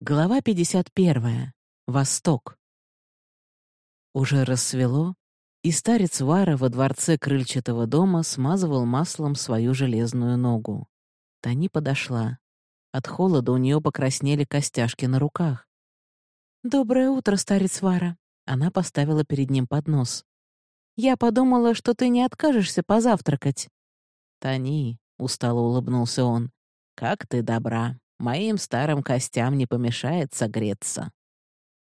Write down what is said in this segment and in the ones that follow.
Глава 51. Восток. Уже рассвело, и старец Вара во дворце крыльчатого дома смазывал маслом свою железную ногу. Тани подошла. От холода у нее покраснели костяшки на руках. «Доброе утро, старец Вара!» Она поставила перед ним поднос. «Я подумала, что ты не откажешься позавтракать». «Тани», — устало улыбнулся он, — «как ты добра!» Моим старым костям не помешает согреться».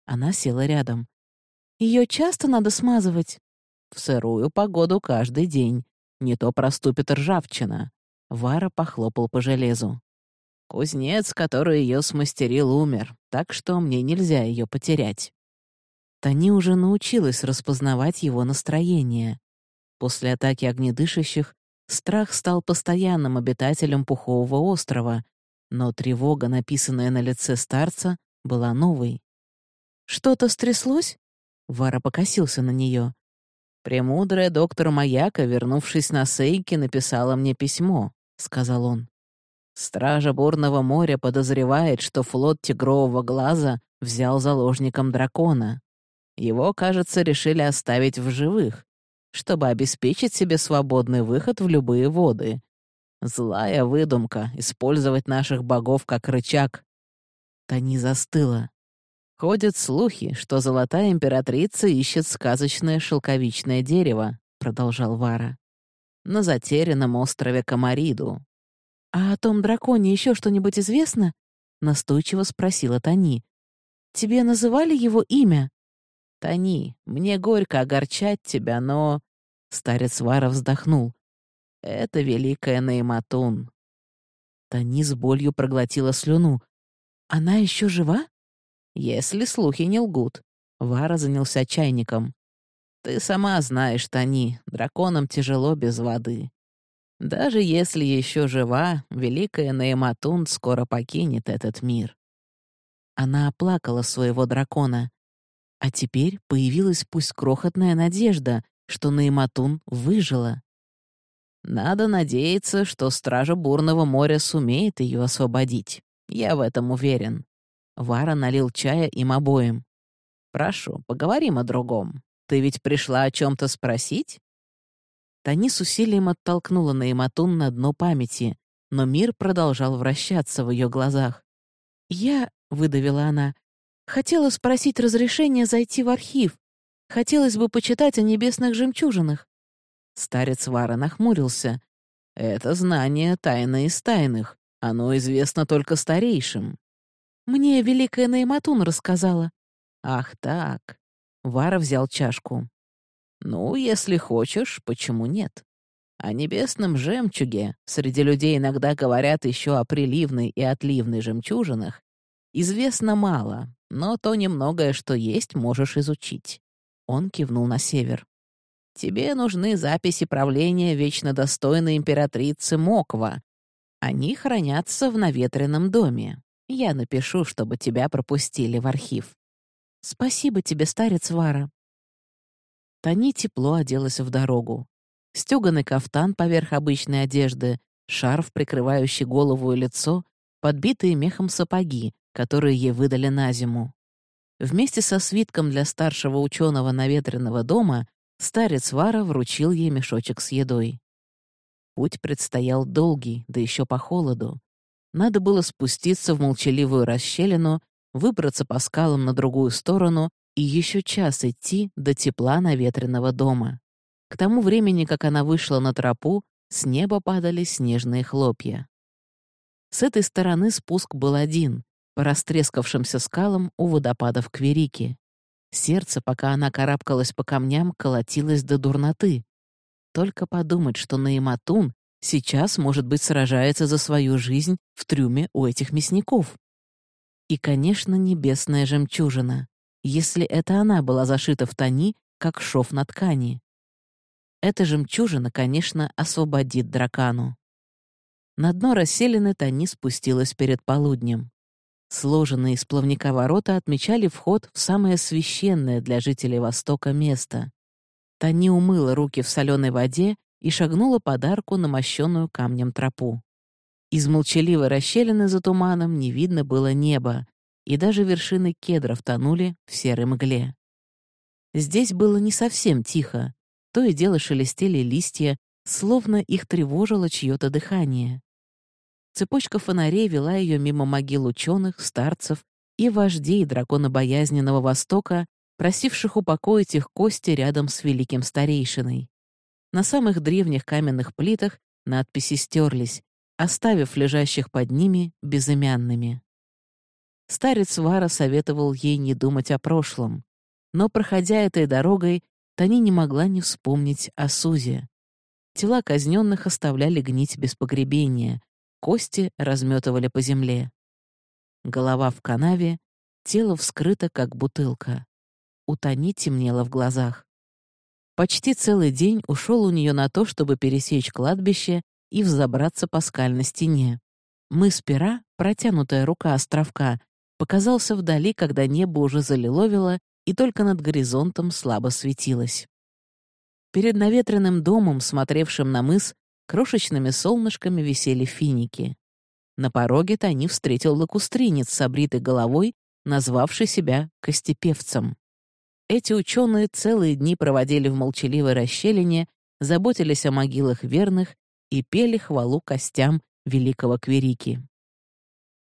Она села рядом. Ее часто надо смазывать?» «В сырую погоду каждый день. Не то проступит ржавчина». Вара похлопал по железу. «Кузнец, который ее смастерил, умер, так что мне нельзя ее потерять». Тани уже научилась распознавать его настроение. После атаки огнедышащих страх стал постоянным обитателем Пухового острова, но тревога, написанная на лице старца, была новой. «Что-то стряслось?» Вара покосился на нее. «Премудрая доктор Маяка, вернувшись на Сейки, написала мне письмо», — сказал он. «Стража Бурного моря подозревает, что флот Тигрового Глаза взял заложником дракона. Его, кажется, решили оставить в живых, чтобы обеспечить себе свободный выход в любые воды, Злая выдумка — использовать наших богов как рычаг. Тани застыла. Ходят слухи, что золотая императрица ищет сказочное шелковичное дерево, продолжал Вара. На затерянном острове Камариду. А о том драконе еще что-нибудь известно? Настойчиво спросила Тани. Тебе называли его имя? Тани, мне горько огорчать тебя, но... Старец Вара вздохнул. Это великая Нейматун. Тани с болью проглотила слюну. Она еще жива? Если слухи не лгут. Вара занялся чайником. Ты сама знаешь, Тани, драконам тяжело без воды. Даже если еще жива, великая Нейматун скоро покинет этот мир. Она оплакала своего дракона. А теперь появилась пусть крохотная надежда, что Нейматун выжила. Надо надеяться, что стража Бурного моря сумеет ее освободить. Я в этом уверен. Вара налил чая им обоим. «Прошу, поговорим о другом. Ты ведь пришла о чем то спросить?» Тани с усилием оттолкнула Наиматун на дно памяти, но мир продолжал вращаться в ее глазах. «Я», — выдавила она, — «хотела спросить разрешения зайти в архив. Хотелось бы почитать о небесных жемчужинах. Старец Вара нахмурился. «Это знание тайны из тайных. Оно известно только старейшим». «Мне Великая Найматун рассказала». «Ах так». Вара взял чашку. «Ну, если хочешь, почему нет? О небесном жемчуге среди людей иногда говорят еще о приливной и отливной жемчужинах. Известно мало, но то немногое, что есть, можешь изучить». Он кивнул на север. Тебе нужны записи правления вечно достойной императрицы Моква. Они хранятся в наветренном доме. Я напишу, чтобы тебя пропустили в архив. Спасибо тебе, старец Вара. Тани тепло оделась в дорогу. Стёганый кафтан поверх обычной одежды, шарф, прикрывающий голову и лицо, подбитые мехом сапоги, которые ей выдали на зиму. Вместе со свитком для старшего ученого наветренного дома Старец Вара вручил ей мешочек с едой. Путь предстоял долгий, да еще по холоду. Надо было спуститься в молчаливую расщелину, выбраться по скалам на другую сторону и еще час идти до тепла наветренного дома. К тому времени, как она вышла на тропу, с неба падали снежные хлопья. С этой стороны спуск был один, по растрескавшимся скалам у водопадов Кверики. Сердце, пока она карабкалась по камням, колотилось до дурноты. Только подумать, что Наиматун сейчас, может быть, сражается за свою жизнь в трюме у этих мясников. И, конечно, небесная жемчужина, если это она была зашита в тони, как шов на ткани. Эта жемчужина, конечно, освободит дракану. На дно расселены Тони спустилась перед полуднем. Сложенные из плавника ворота отмечали вход в самое священное для жителей Востока место. Тани умыла руки в соленой воде и шагнула подарку на мощенную камнем тропу. Из молчаливой расщелины за туманом не видно было неба, и даже вершины кедров тонули в серой мгле. Здесь было не совсем тихо, то и дело шелестели листья, словно их тревожило чье-то дыхание. Цепочка фонарей вела ее мимо могил ученых, старцев и вождей драконобоязненного Востока, просивших упокоить их кости рядом с великим старейшиной. На самых древних каменных плитах надписи стерлись, оставив лежащих под ними безымянными. Старец Вара советовал ей не думать о прошлом, но, проходя этой дорогой, Тани не могла не вспомнить о Сузе. Тела казненных оставляли гнить без погребения, кости разметывали по земле. Голова в канаве, тело вскрыто, как бутылка. У Тани темнело в глазах. Почти целый день ушел у нее на то, чтобы пересечь кладбище и взобраться по скальной стене. Мыс пера, протянутая рука островка, показался вдали, когда небо уже залиловило и только над горизонтом слабо светилось. Перед наветренным домом, смотревшим на мыс, крошечными солнышками висели финики. На пороге Тони встретил лакустринец с обритой головой, назвавший себя Костепевцем. Эти ученые целые дни проводили в молчаливой расщелине, заботились о могилах верных и пели хвалу костям великого Кверики.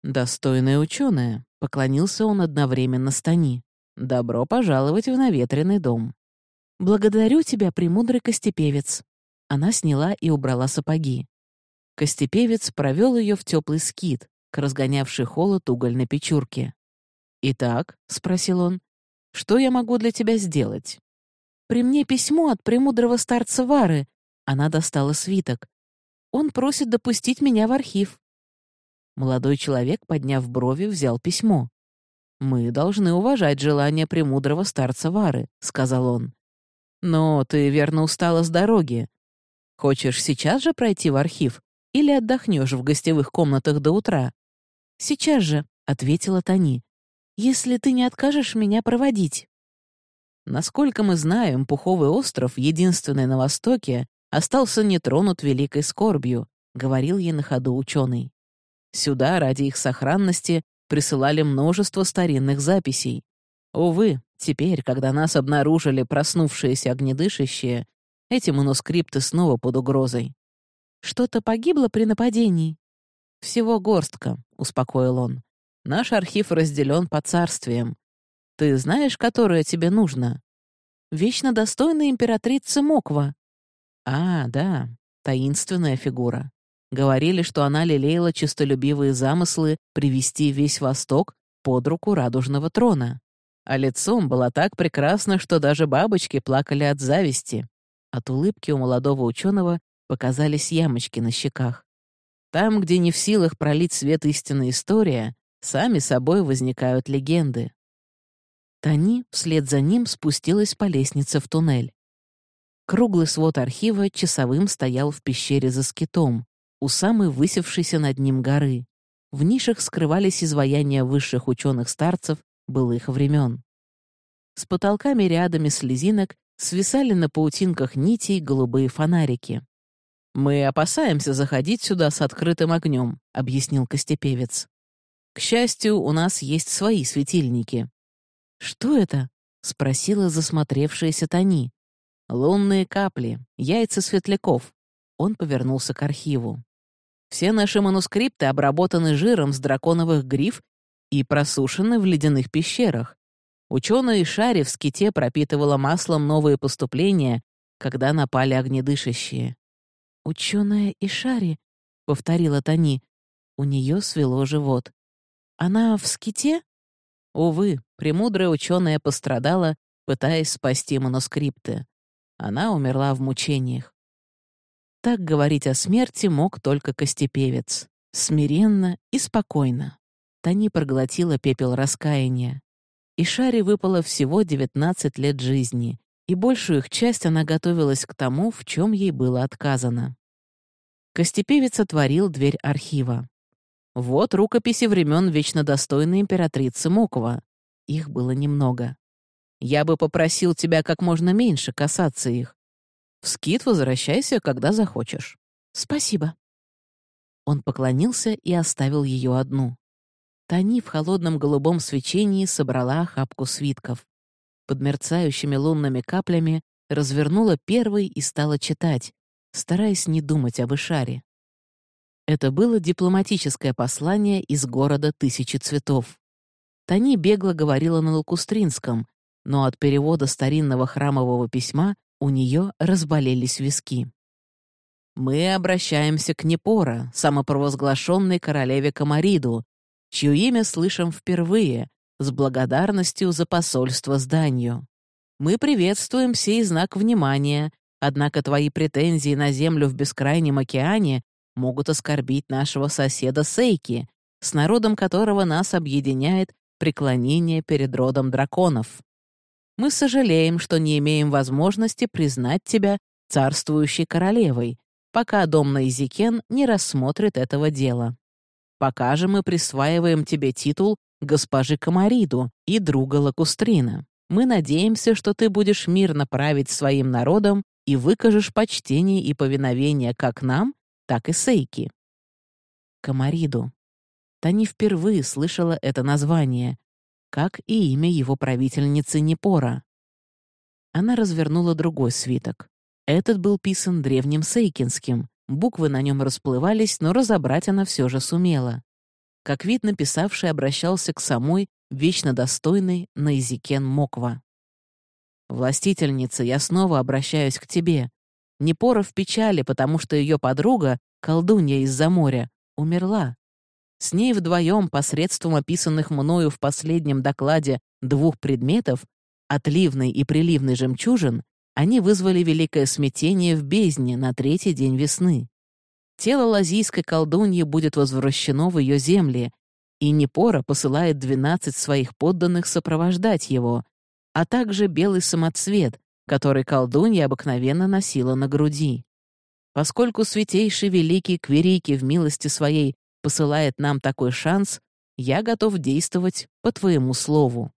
«Достойные ученые», — поклонился он одновременно Стани. «Добро пожаловать в наветренный дом». «Благодарю тебя, премудрый Костепевец». Она сняла и убрала сапоги. Костепевец провел ее в теплый скит, к разгонявшей холод угольной печурке. «Итак», — спросил он, — «что я могу для тебя сделать?» «При мне письмо от премудрого старца Вары». Она достала свиток. «Он просит допустить меня в архив». Молодой человек, подняв брови, взял письмо. «Мы должны уважать желание премудрого старца Вары», — сказал он. «Но ты верно устала с дороги. Хочешь сейчас же пройти в архив или отдохнешь в гостевых комнатах до утра?» «Сейчас же», — ответила Тони, «если ты не откажешь меня проводить». Насколько мы знаем, Пуховый остров, единственный на Востоке, остался нетронут великой скорбью, говорил ей на ходу ученый. Сюда, ради их сохранности, присылали множество старинных записей. Увы, теперь, когда нас обнаружили проснувшиеся огнедышащие, эти манускрипты снова под угрозой. Что-то погибло при нападении? Всего горстка, успокоил он. Наш архив разделен по царствиям. Ты знаешь, которое тебе нужно? Вечно достойная императрица Моква. А, да, таинственная фигура. Говорили, что она лелеяла честолюбивые замыслы привести весь Восток под руку радужного трона. А лицом была так прекрасна, что даже бабочки плакали от зависти. От улыбки у молодого ученого показались ямочки на щеках. Там, где не в силах пролить свет истинная история, сами собой возникают легенды. Тани вслед за ним спустилась по лестнице в туннель. Круглый свод архива часовым стоял в пещере за скитом, у самой высевшейся над ним горы. В нишах скрывались изваяния высших ученых-старцев былых времен. С потолками рядами слезинок свисали на паутинках нитей голубые фонарики. «Мы опасаемся заходить сюда с открытым огнем», — объяснил Костепевец. «К счастью, у нас есть свои светильники». «Что это?» — спросила засмотревшаяся Тони. «Лунные капли, яйца светляков». Он повернулся к архиву. «Все наши манускрипты обработаны жиром с драконовых гриф и просушены в ледяных пещерах. Ученые Шари в ските пропитывала маслом новые поступления, когда напали огнедышащие. «Ученая Ишари», — повторила Тони. У нее свело живот. «Она в ските?» Увы, премудрая ученая пострадала, пытаясь спасти манускрипты. Она умерла в мучениях. Так говорить о смерти мог только Костепевец. Смиренно и спокойно. Тони проглотила пепел раскаяния. И Шаре выпало всего 19 лет жизни, и большую их часть она готовилась к тому, в чем ей было отказано. Костепевец отворил дверь архива. Вот рукописи времен вечно достойной императрицы Мокова. Их было немного. Я бы попросил тебя как можно меньше касаться их. В скит возвращайся, когда захочешь. Спасибо. Он поклонился и оставил ее одну. Тани в холодном голубом свечении собрала охапку свитков. Под мерцающими лунными каплями развернула первый и стала читать, стараясь не думать об Ишаре. Это было дипломатическое послание из города Тысячи Цветов. Тани бегло говорила на лакустринском, но от перевода старинного храмового письма у нее разболелись виски. «Мы обращаемся к Непора, самопровозглашенной королеве Камариду, чье имя слышим впервые, с благодарностью за посольство зданию. Мы приветствуем сей знак внимания, однако твои претензии на землю в бескрайнем океане могут оскорбить нашего соседа Сейки, с народом которого нас объединяет преклонение перед родом драконов. Мы сожалеем, что не имеем возможности признать тебя царствующей королевой, пока дом Наизикен не рассмотрит этого дела. Пока же мы присваиваем тебе титул госпожи Камариду и друга Лакустрина. Мы надеемся, что ты будешь мирно править своим народом и выкажешь почтение и повиновение как нам, так и Сейки. Камариду. Тани впервые слышала это название, как и имя его правительницы Непора. Она развернула другой свиток. Этот был писан древним сейкинским, буквы на нем расплывались, но разобрать она все же сумела. Как видно, писавший обращался к самой, вечно достойной Наизикен Моква. «Властительница, я снова обращаюсь к тебе. Непора в печали, потому что ее подруга, колдунья из-за моря, умерла. С ней вдвоем, посредством описанных мною в последнем докладе двух предметов, отливной и приливной жемчужин, они вызвали великое смятение в бездне на третий день весны. Тело лазийской колдуньи будет возвращено в ее земли, и Непора посылает двенадцать своих подданных сопровождать его, а также белый самоцвет, который колдунья обыкновенно носила на груди. Поскольку святейший великий Кверики в милости своей посылает нам такой шанс, я готов действовать по твоему слову.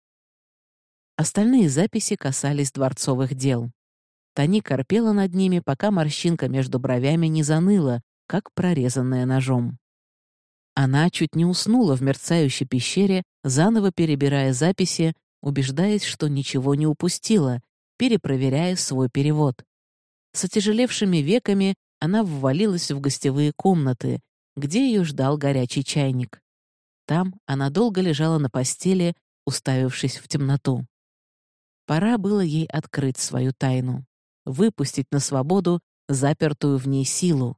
Остальные записи касались дворцовых дел. Тани корпела над ними, пока морщинка между бровями не заныла, как прорезанная ножом. Она чуть не уснула в мерцающей пещере, заново перебирая записи, убеждаясь, что ничего не упустила, перепроверяя свой перевод. С отяжелевшими веками она ввалилась в гостевые комнаты, где ее ждал горячий чайник. Там она долго лежала на постели, уставившись в темноту. Пора было ей открыть свою тайну, выпустить на свободу запертую в ней силу.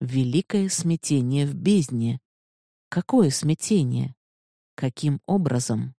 Великое смятение в бездне. Какое смятение? Каким образом?